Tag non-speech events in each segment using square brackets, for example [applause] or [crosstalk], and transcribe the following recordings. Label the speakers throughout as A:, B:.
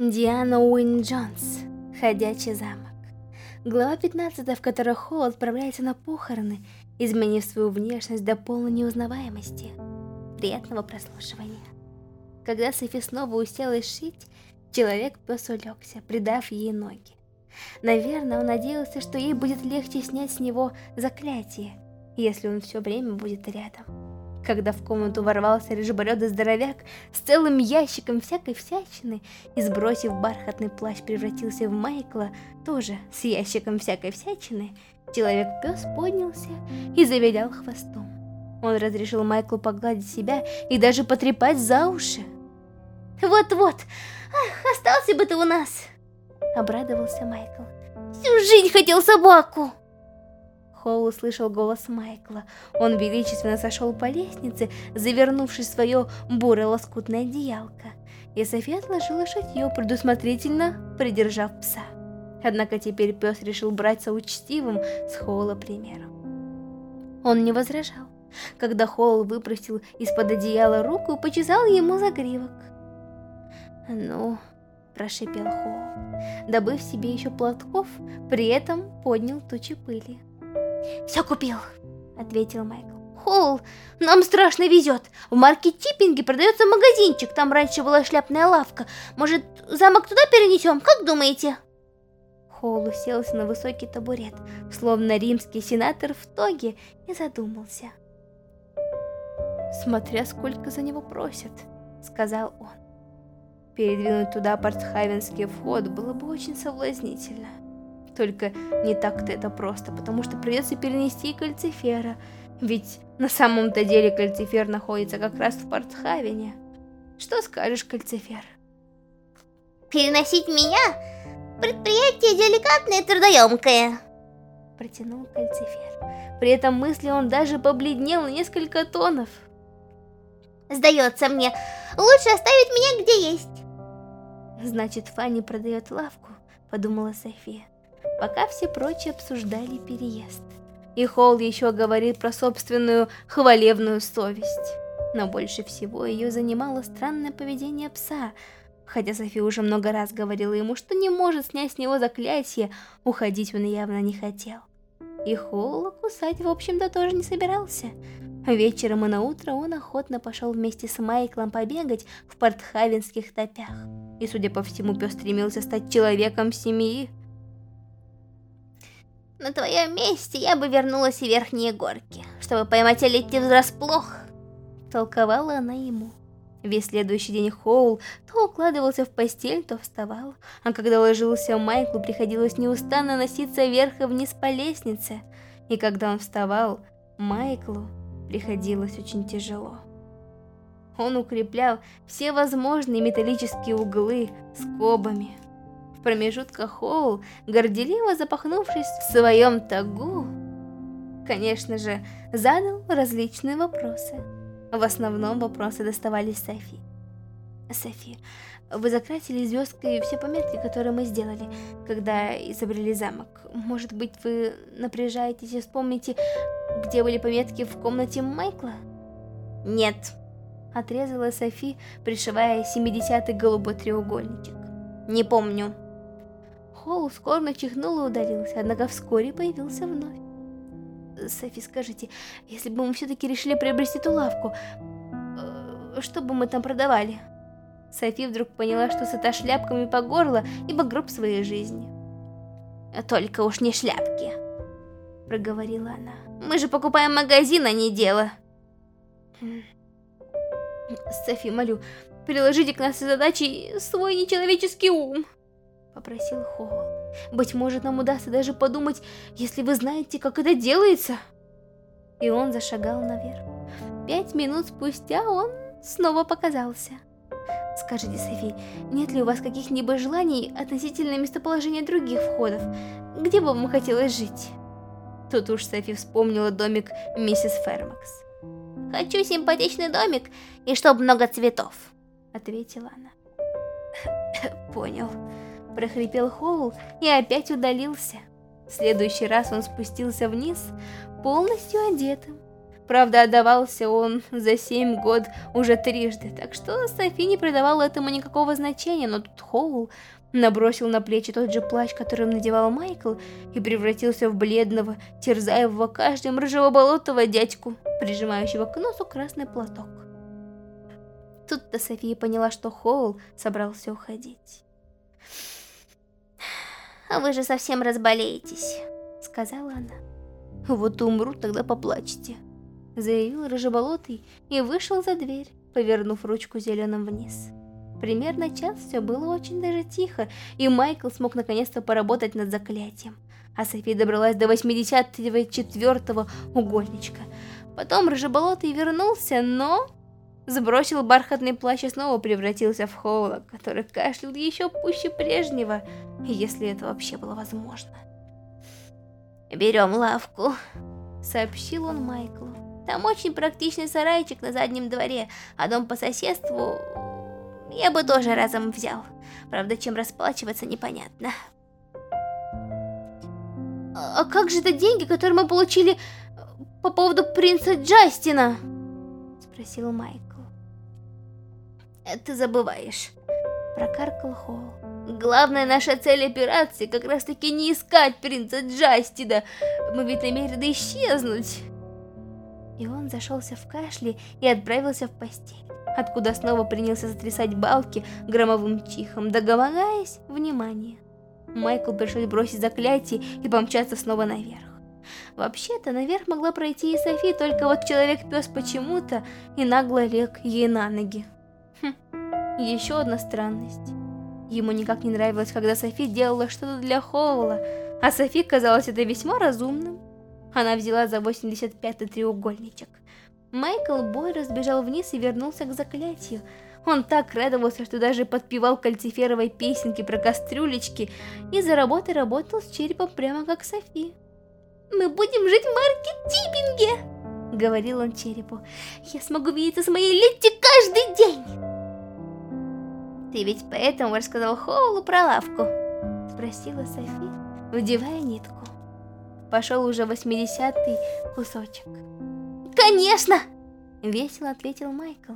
A: Диана Уин Джонс. Ходячий замок. Глава 15, в которой Холл отправляется на похороны, изменив свою внешность до полной неузнаваемости. Приятного прослушивания. Когда Софи снова уселась шить, человек-пес улегся, придав ей ноги. Наверное, он надеялся, что ей будет легче снять с него заклятие, если он все время будет рядом когда в комнату ворвался рыжебородый здоровяк с целым ящиком всякой всячины и, сбросив бархатный плащ, превратился в Майкла, тоже с ящиком всякой всячины, человек-пес поднялся и завилял хвостом. Он разрешил Майклу погладить себя и даже потрепать за уши. «Вот-вот, остался бы ты у нас!» — обрадовался Майкл. «Всю жизнь хотел собаку!» Холл услышал голос Майкла. Он величественно сошел по лестнице, завернувшись в свое бурое лоскутное одеялко. И София отложила шатье, предусмотрительно придержав пса. Однако теперь пес решил брать соучтивым с Холла примером. Он не возражал, когда Холл выпросил из-под одеяла руку и почесал ему загривок. «Ну...» – прошипел Холл, добыв себе еще платков, при этом поднял тучи пыли.
B: «Все купил», — ответил Майкл. «Холл, нам страшно везет. В марке Типпинге продается магазинчик, там раньше была шляпная лавка. Может, замок туда перенесем, как думаете?»
A: Холл уселся на высокий табурет, словно римский сенатор в тоге, и задумался. «Смотря сколько за него просят», — сказал он. Передвинуть туда портхавенский вход было бы очень соблазнительно. Только не так-то это просто, потому что придется перенести кальцифера. Ведь на самом-то деле кальцифер находится как раз в Портхавене. Что скажешь, кальцифер?
B: Переносить меня? Предприятие деликатное и трудоемкое.
A: Протянул кальцифер. При этом мысли он даже побледнел на несколько тонов.
B: Сдается мне, лучше оставить меня где есть.
A: Значит, Фанни продает лавку, подумала София пока все прочие обсуждали переезд. И Холл еще говорит про собственную хвалебную совесть. Но больше всего ее занимало странное поведение пса, хотя Софи уже много раз говорила ему, что не может снять с него заклятие, уходить он явно не хотел. И Холла кусать, в общем-то, тоже не собирался. Вечером и на утро он охотно пошел вместе с Майклом побегать в портхавенских топях. И, судя по всему, пес стремился стать человеком семьи.
B: На твоем месте я бы вернулась в верхние горки, чтобы поймать Элитти врасплох.
A: Толковала она ему. Весь следующий день Хоул то укладывался в постель, то вставал, а когда ложился Майклу, приходилось неустанно носиться вверх и вниз по лестнице, и когда он вставал, Майклу приходилось очень тяжело. Он укреплял все возможные металлические углы скобами, в промежутках Хоул, горделиво запахнувшись в своем тагу, конечно же, задал различные вопросы. В основном вопросы доставались Софи. Софи, вы закрасили звездкой все пометки, которые мы сделали, когда изобрели замок. Может быть, вы напряжаетесь и вспомните, где были пометки в комнате Майкла?
B: Нет,
A: отрезала Софи, пришивая 70-й голубой треугольничек.
B: Не помню.
A: Холл скорбно чихнул и удалился, однако вскоре появился вновь. Софи, скажите, если бы мы все-таки решили приобрести ту лавку, э, что бы мы там продавали? Софи вдруг поняла, что сыта шляпками по горло, ибо гроб своей жизни.
B: «Только уж не шляпки», — проговорила она. «Мы же покупаем магазин, а не дело».
A: Софи, молю, приложите к нашей задаче свой нечеловеческий ум. — попросил Хоу. «Быть может, нам удастся даже подумать, если вы знаете, как это делается!» И он зашагал наверх. Пять минут спустя он снова показался. «Скажите, Софи, нет ли у вас каких-нибудь желаний относительно местоположения других входов? Где бы вам хотелось жить?» Тут уж Софи вспомнила домик миссис Фермакс.
B: «Хочу симпатичный домик и чтоб много цветов», — ответила она. [coughs]
A: «Понял», прохрипел Хоул и опять удалился. В следующий раз он спустился вниз, полностью одетым. Правда, отдавался он за семь год уже трижды, так что Софи не придавала этому никакого значения, но тут Хоул набросил на плечи тот же плащ, который надевал Майкл, и превратился в бледного, терзаемого каждым рыжего болотого дядьку, прижимающего к носу красный платок. Тут-то София поняла, что Хоул собрался уходить.
B: «А вы же совсем разболеетесь», — сказала она.
A: «Вот умру, тогда поплачьте», — заявил Рыжеболотый и вышел за дверь, повернув ручку зеленым вниз. Примерно час все было очень даже тихо, и Майкл смог наконец-то поработать над заклятием. А София добралась до 84-го угольничка. Потом Рыжеболотый вернулся, но сбросил бархатный плащ и снова превратился в Хоула, который кашлял еще пуще прежнего, если это вообще было возможно.
B: «Берем лавку», —
A: сообщил он Майклу.
B: «Там очень практичный сарайчик на заднем дворе, а дом по соседству я бы тоже разом взял. Правда, чем расплачиваться, непонятно».
A: «А как же это деньги, которые мы получили по поводу принца Джастина?» — спросил Майк.
B: «Ты забываешь», — прокаркал Холл. «Главная наша цель операции как раз-таки не искать принца Джастида. Мы ведь намерены исчезнуть».
A: И он зашелся в кашле и отправился в постель, откуда снова принялся затрясать балки громовым чихом, договариваясь внимание. Майкл пришлось бросить заклятие и помчаться снова наверх. Вообще-то, наверх могла пройти и Софи, только вот Человек-пес почему-то и нагло лег ей на ноги. Хм, еще одна странность. Ему никак не нравилось, когда Софи делала что-то для Хоула, а Софи казалось это весьма разумным. Она взяла за 85-й треугольничек. Майкл Бой разбежал вниз и вернулся к заклятию. Он так радовался, что даже подпевал кальциферовой песенки про кастрюлечки и за работой работал с черепом прямо как Софи.
B: «Мы будем жить в маркет-типпинге!» — говорил он черепу. «Я смогу видеться с моей Летти каждый день!»
A: Ты ведь поэтому рассказал Хоулу про лавку? Спросила Софи, вдевая нитку. Пошел уже восьмидесятый кусочек.
B: Конечно!
A: Весело ответил Майкл.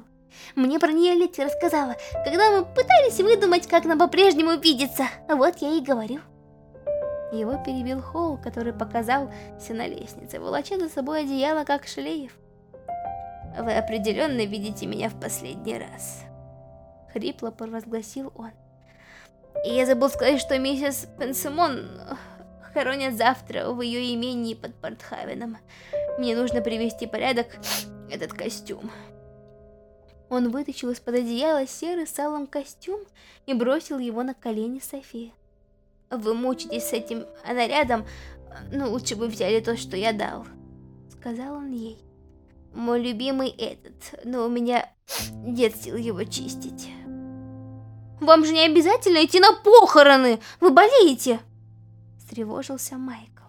B: Мне про нее Летти рассказала, когда мы пытались выдумать, как нам по-прежнему видеться. Вот я и говорю.
A: Его перебил Хоул, который показался на лестнице, волоча за собой одеяло, как шлейф. Вы определенно видите меня в последний раз. Хрипло провозгласил он.
B: И я забыл сказать, что миссис Пенсимон хоронят завтра в ее имении под Портхавеном. Мне нужно привести порядок этот костюм.
A: Он вытащил из-под одеяла серый салом костюм и бросил его на колени Софии.
B: «Вы мучитесь с этим нарядом, но лучше бы взяли то, что я дал», — сказал он ей. «Мой любимый этот, но у меня нет сил его чистить».
A: Вам же не обязательно идти на похороны, вы болеете!» Встревожился Майкл.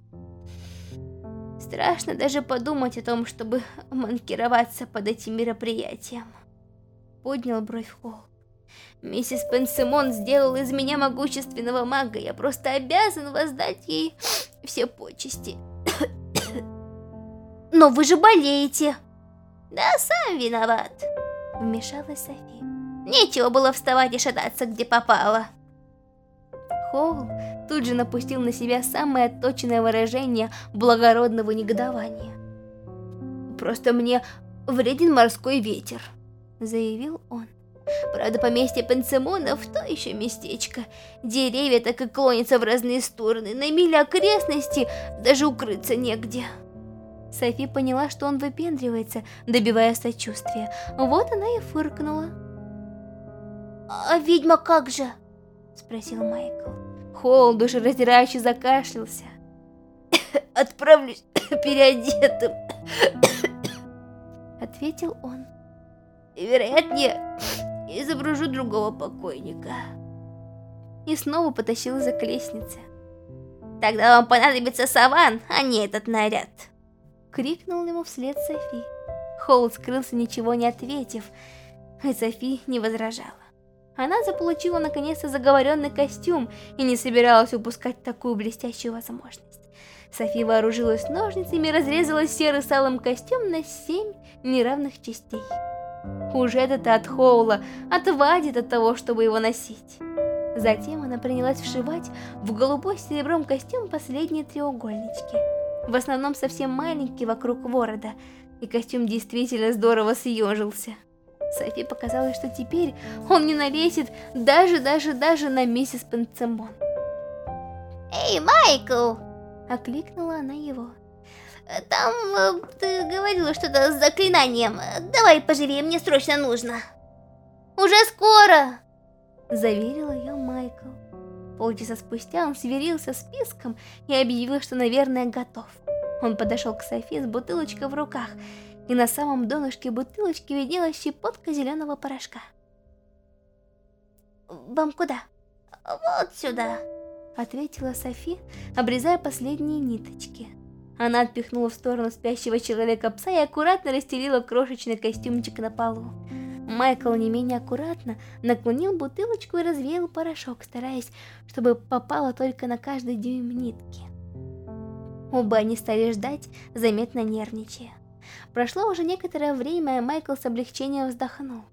B: Страшно даже подумать о том, чтобы манкироваться под этим мероприятием. Поднял бровь Холл. Миссис Пенсимон сделала из меня могущественного мага, я просто обязан воздать ей все почести. [coughs]
A: Но вы же болеете.
B: Да, сам виноват. Вмешалась София. Нечего было вставать и шататься, где попало.
A: Хоул тут же напустил на себя самое точное выражение благородного негодования.
B: «Просто мне вреден морской ветер», — заявил он. Правда, поместье Пенсимонов — то еще местечко. Деревья так и клонятся в разные стороны, на миле окрестности даже укрыться негде.
A: Софи поняла, что он выпендривается, добивая сочувствия. Вот она и фыркнула.
B: «А ведьма как же?» — спросил Майкл.
A: Холл душераздирающе закашлялся. [coughs]
B: «Отправлюсь [coughs] переодетым», [coughs] —
A: ответил он.
B: «Вероятнее, изображу другого покойника».
A: И снова потащился к лестнице.
B: «Тогда вам понадобится саван, а не этот наряд!»
A: Крикнул ему вслед Софи. Холл скрылся, ничего не ответив, и Софи не возражала. Она заполучила наконец-то заговоренный костюм и не собиралась упускать такую блестящую возможность. Софи вооружилась ножницами и разрезала серый салом костюм на семь неравных частей. Уже это от Хоула отвадит от того, чтобы его носить. Затем она принялась вшивать в голубой серебром костюм последние треугольнички. В основном совсем маленькие вокруг ворота, и костюм действительно здорово съежился. Софи показалось, что теперь он не налезет даже-даже-даже на миссис Пенцемон.
B: «Эй, Майкл!»
A: — окликнула она его.
B: «Там э, ты говорила что-то с заклинанием. Давай поживее, мне срочно нужно». «Уже скоро!»
A: — заверил ее Майкл. Полчаса спустя он сверился с списком и объявил, что, наверное, готов. Он подошел к Софи с бутылочкой в руках, и на самом донышке бутылочки виднелась щепотка зеленого порошка.
B: «Вам куда?» «Вот сюда», —
A: ответила Софи, обрезая последние ниточки. Она отпихнула в сторону спящего человека-пса и аккуратно расстелила крошечный костюмчик на полу. Майкл не менее аккуратно наклонил бутылочку и развеял порошок, стараясь, чтобы попало только на каждый дюйм нитки. Оба они стали ждать, заметно нервничая. Прошло уже некоторое время, и Майкл с облегчением вздохнул.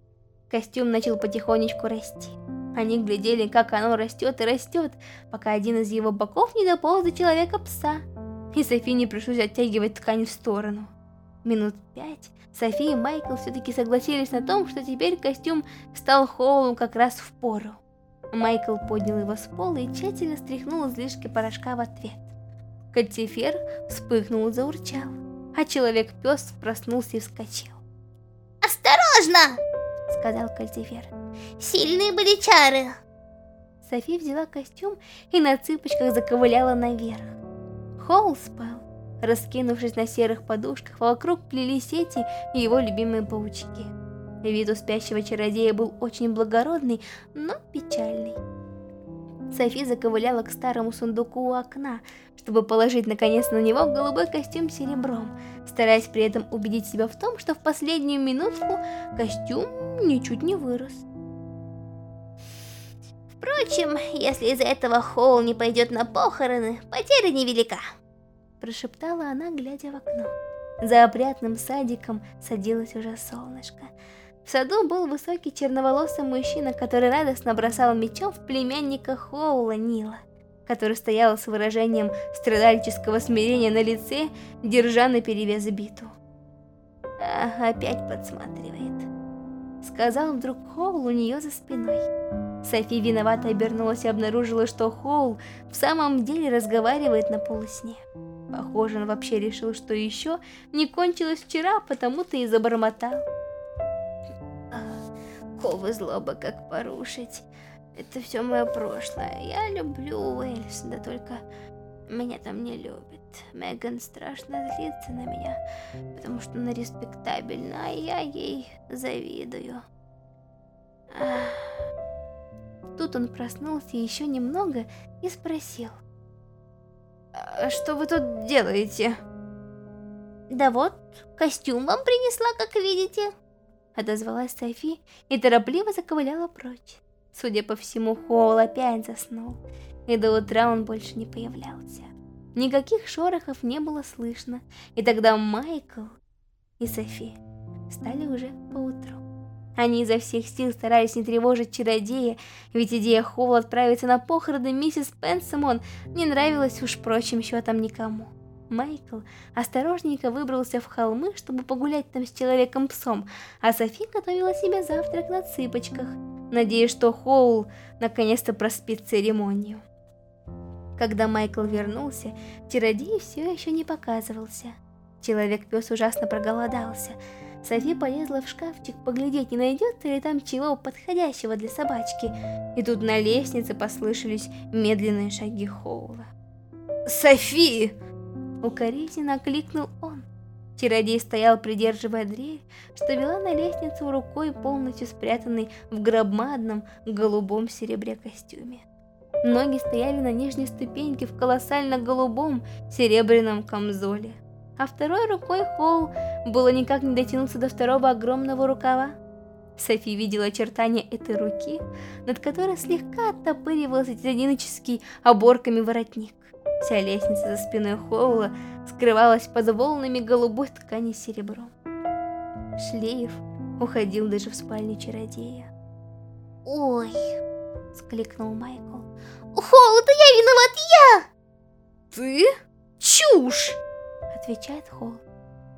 A: Костюм начал потихонечку расти. Они глядели, как оно растет и растет, пока один из его боков не дополз до человека-пса, и Софи пришлось оттягивать ткань в сторону. Минут пять Софи и Майкл все-таки согласились на том, что теперь костюм стал Хоулу как раз в пору. Майкл поднял его с пола и тщательно стряхнул излишки порошка в ответ. Кальцифер вспыхнул и заурчал, а человек-пес проснулся и вскочил.
B: «Осторожно!» — сказал Кальцифер. «Сильные были чары!»
A: Софи взяла костюм и на цыпочках заковыляла наверх. Хоул спал. Раскинувшись на серых подушках, вокруг плели сети и его любимые паучки. Вид у спящего чародея был очень благородный, но печальный. Софи заковыляла к старому сундуку у окна, чтобы положить наконец на него голубой костюм серебром, стараясь при этом убедить себя в том, что в последнюю минутку костюм ничуть не вырос.
B: Впрочем, если из-за этого Хоул не пойдет на похороны, потеря невелика
A: прошептала она, глядя в окно. За опрятным садиком садилось уже солнышко. В саду был высокий черноволосый мужчина, который радостно бросал мечом в племянника Хоула Нила, который стоял с выражением страдальческого смирения на лице, держа на перевес биту. «А, опять подсматривает», — сказал вдруг Хоул у нее за спиной. Софи виновато обернулась и обнаружила, что Хоул в самом деле разговаривает на полусне. Похоже, он вообще решил, что еще не кончилось вчера, потому-то и забормотал. Ковы злоба как порушить. Это все мое прошлое. Я люблю Уэльс, да только меня там не любит. Меган страшно злится на меня, потому что она респектабельна, а я ей завидую. Тут он проснулся еще немного и спросил. А что вы тут делаете?
B: Да вот, костюм вам принесла, как видите.
A: Отозвалась Софи и торопливо заковыляла прочь. Судя по всему, Хоул опять заснул, и до утра он больше не появлялся. Никаких шорохов не было слышно, и тогда Майкл и Софи стали уже поутру. Они изо всех сил старались не тревожить чародея, ведь идея Холла отправиться на похороны миссис Пенсимон не нравилась уж прочим счетом никому. Майкл осторожненько выбрался в холмы, чтобы погулять там с Человеком-псом, а Софи готовила себе завтрак на цыпочках, надеясь, что Хоул наконец-то проспит церемонию. Когда Майкл вернулся, чародей все еще не показывался. Человек-пес ужасно проголодался, Софи полезла в шкафчик поглядеть, не найдется ли там чего подходящего для собачки. И тут на лестнице послышались медленные шаги Хоула. «Софи!» Укоризненно окликнул он. Чародей стоял, придерживая дверь, что вела на лестницу рукой, полностью спрятанной в громадном голубом серебре костюме. Ноги стояли на нижней ступеньке в колоссально-голубом серебряном камзоле а второй рукой Холл было никак не дотянуться до второго огромного рукава. Софи видела очертания этой руки, над которой слегка оттопыривался титанический оборками воротник. Вся лестница за спиной Хоула скрывалась под волнами голубой ткани с серебром. Шлейф уходил даже в спальню чародея.
B: «Ой!» — скликнул Майкл. «Хоул, это я виноват, я!»
A: «Ты? Чушь!» — отвечает Холл.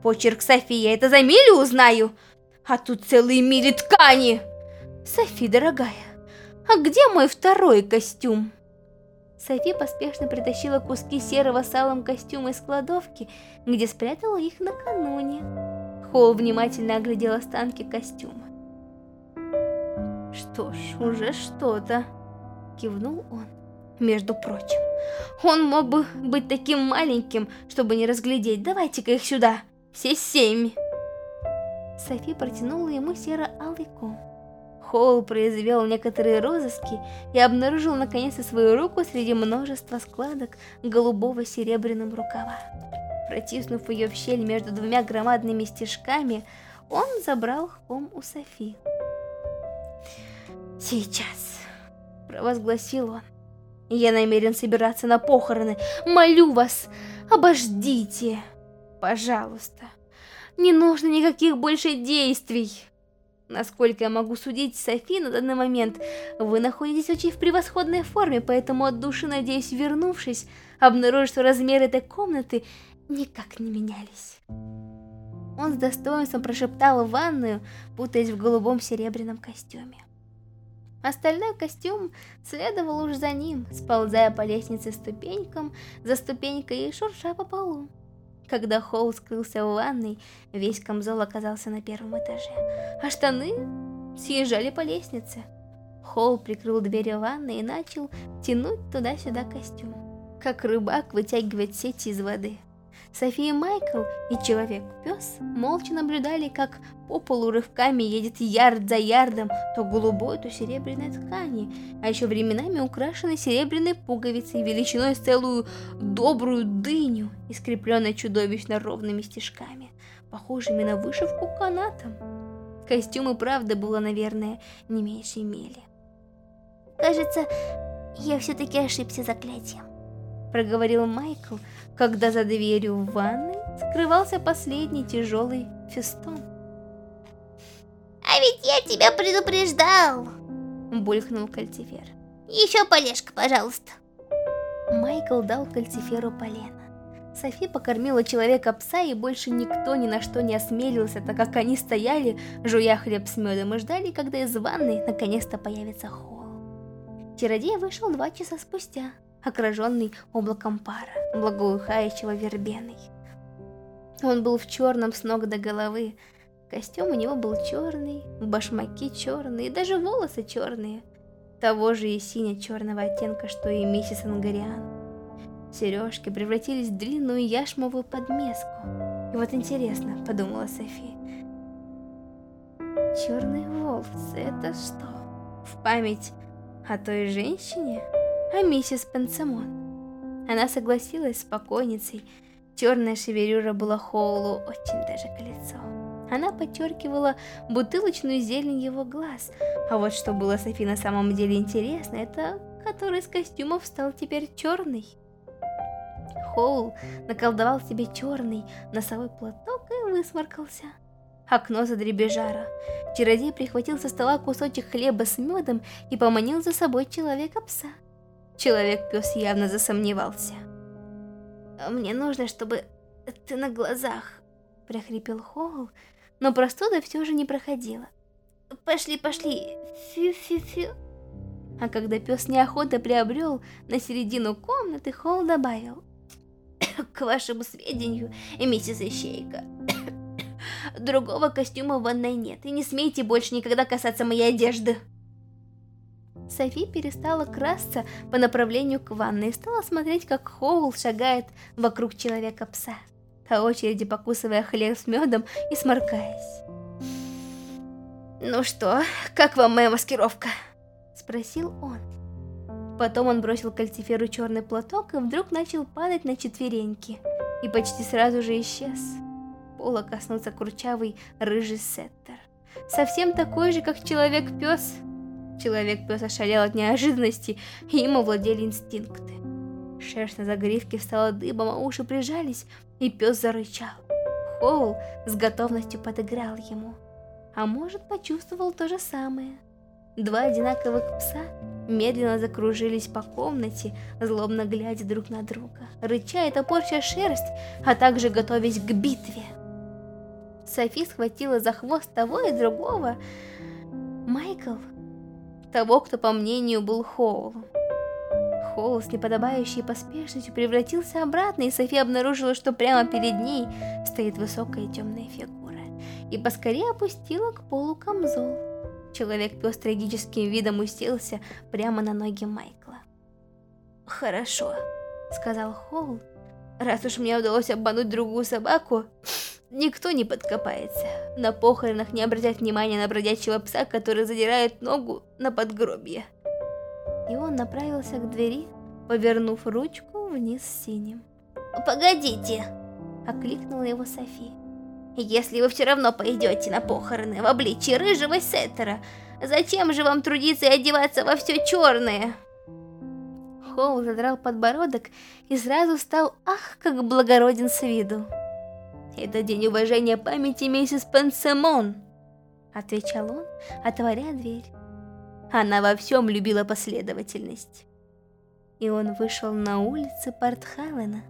A: «Почерк Софии, я это за милю узнаю, а тут целые мили ткани!» «Софи, дорогая, а где мой второй костюм?» Софи поспешно притащила куски серого салом костюма из кладовки, где спрятала их накануне. Холл внимательно оглядел останки костюма. «Что ж, уже что-то», — кивнул он. «Между прочим, он мог бы быть таким маленьким, чтобы не разглядеть. Давайте-ка их сюда, все семь!» Софи протянула ему серо-алый ком. Холл произвел некоторые розыски и обнаружил наконец-то свою руку среди множества складок голубого серебряным рукава. Протиснув ее в щель между двумя громадными стежками, он забрал ком у Софи. «Сейчас», — провозгласил он, — «я намерен собираться на похороны. Молю вас, обождите, пожалуйста. Не нужно никаких больше действий». Насколько я могу судить, Софи, на данный момент вы находитесь очень в превосходной форме, поэтому от души надеюсь, вернувшись, обнаружить, что размеры этой комнаты никак не менялись. Он с достоинством прошептал в ванную, путаясь в голубом серебряном костюме. Остальной костюм следовал уж за ним, сползая по лестнице ступенькам за ступенькой и шурша по полу. Когда Хоу скрылся в ванной, весь камзол оказался на первом этаже, а штаны съезжали по лестнице. Хоу прикрыл дверь ванной и начал тянуть туда-сюда костюм, как рыбак вытягивает сети из воды. София Майкл и Человек-пес молча наблюдали, как по полу рывками едет ярд за ярдом то голубой, то серебряной ткани, а еще временами украшенной серебряной пуговицей величиной с целую добрую дыню и чудовищно ровными стежками, похожими на вышивку канатом. Костюм и правда было, наверное, не меньше мели.
B: Кажется, я все-таки ошибся заклятием
A: проговорил Майкл, когда за дверью в ванной скрывался последний тяжелый фестон.
B: «А ведь я тебя предупреждал!»
A: Булькнул Кальцифер.
B: «Еще полежка, пожалуйста!»
A: Майкл дал Кальциферу полено. Софи покормила человека-пса, и больше никто ни на что не осмелился, так как они стояли, жуя хлеб с медом, и ждали, когда из ванной наконец-то появится Холл. Чародей вышел два часа спустя, окруженный облаком пара, благоухающего вербеной. Он был в черном с ног до головы, костюм у него был черный, башмаки черные, даже волосы черные, того же и сине-черного оттенка, что и миссис Ангариан. Сережки превратились в длинную яшмовую подмеску. И вот интересно, подумала Софи, черные волосы, это что? В память о той женщине? А миссис Пенсамон. Она согласилась с покойницей. Черная шевелюра была Хоулу очень даже к лицу. Она подчеркивала бутылочную зелень его глаз. А вот что было Софи на самом деле интересно, это который из костюмов стал теперь черный. Хоул наколдовал себе черный носовой платок и высморкался. Окно задребежало. Чародей прихватил со стола кусочек хлеба с медом и поманил за собой человека-пса. Человек-пес явно засомневался. «Мне нужно, чтобы ты на глазах», — прохрипел Хоул, но простуда все же не проходила. «Пошли, пошли, фью-фью-фью». А когда пес неохотно приобрел на середину комнаты, Хоул добавил. «К вашему сведению, миссис Ищейка, [coughs] другого костюма в ванной нет, и не смейте больше никогда касаться моей одежды». Софи перестала красться по направлению к ванной и стала смотреть, как Хоул шагает вокруг человека-пса, по очереди покусывая хлеб с медом и сморкаясь. «Ну что, как вам моя маскировка?» – спросил он. Потом он бросил кальциферу черный платок и вдруг начал падать на четвереньки, и почти сразу же исчез. Пола коснулся курчавый рыжий сеттер, совсем такой же, как человек-пес, Человек-пес ошалел от неожиданности, и им овладели инстинкты. Шерсть на загривке встала дыбом, а уши прижались, и пес зарычал. Хоул с готовностью подыграл ему. А может, почувствовал то же самое. Два одинаковых пса медленно закружились по комнате, злобно глядя друг на друга, рыча и топорща шерсть, а также готовясь к битве. Софи схватила за хвост того и другого. Майкл, того, кто, по мнению, был Хоулом. Хоул с неподобающей поспешностью превратился обратно, и София обнаружила, что прямо перед ней стоит высокая темная фигура, и поскорее опустила к полу камзол. Человек-пес трагическим видом уселся прямо на ноги Майкла. «Хорошо», — сказал Хоул, — «раз уж мне удалось обмануть другую собаку, никто не подкопается. На похоронах не обратят внимания на бродячего пса, который задирает ногу на подгробье» и он направился к двери, повернув ручку вниз синим.
B: «Погодите!»
A: — окликнула его Софи.
B: «Если вы все равно пойдете на похороны в обличии рыжего сеттера, зачем же вам трудиться и одеваться во все черное?»
A: Хоу задрал подбородок и сразу стал ах, как благороден с виду.
B: «Это день уважения памяти миссис Пенсемон», —
A: отвечал он, отворяя дверь.
B: Она во всем любила последовательность.
A: И он вышел на улицы Портхалена.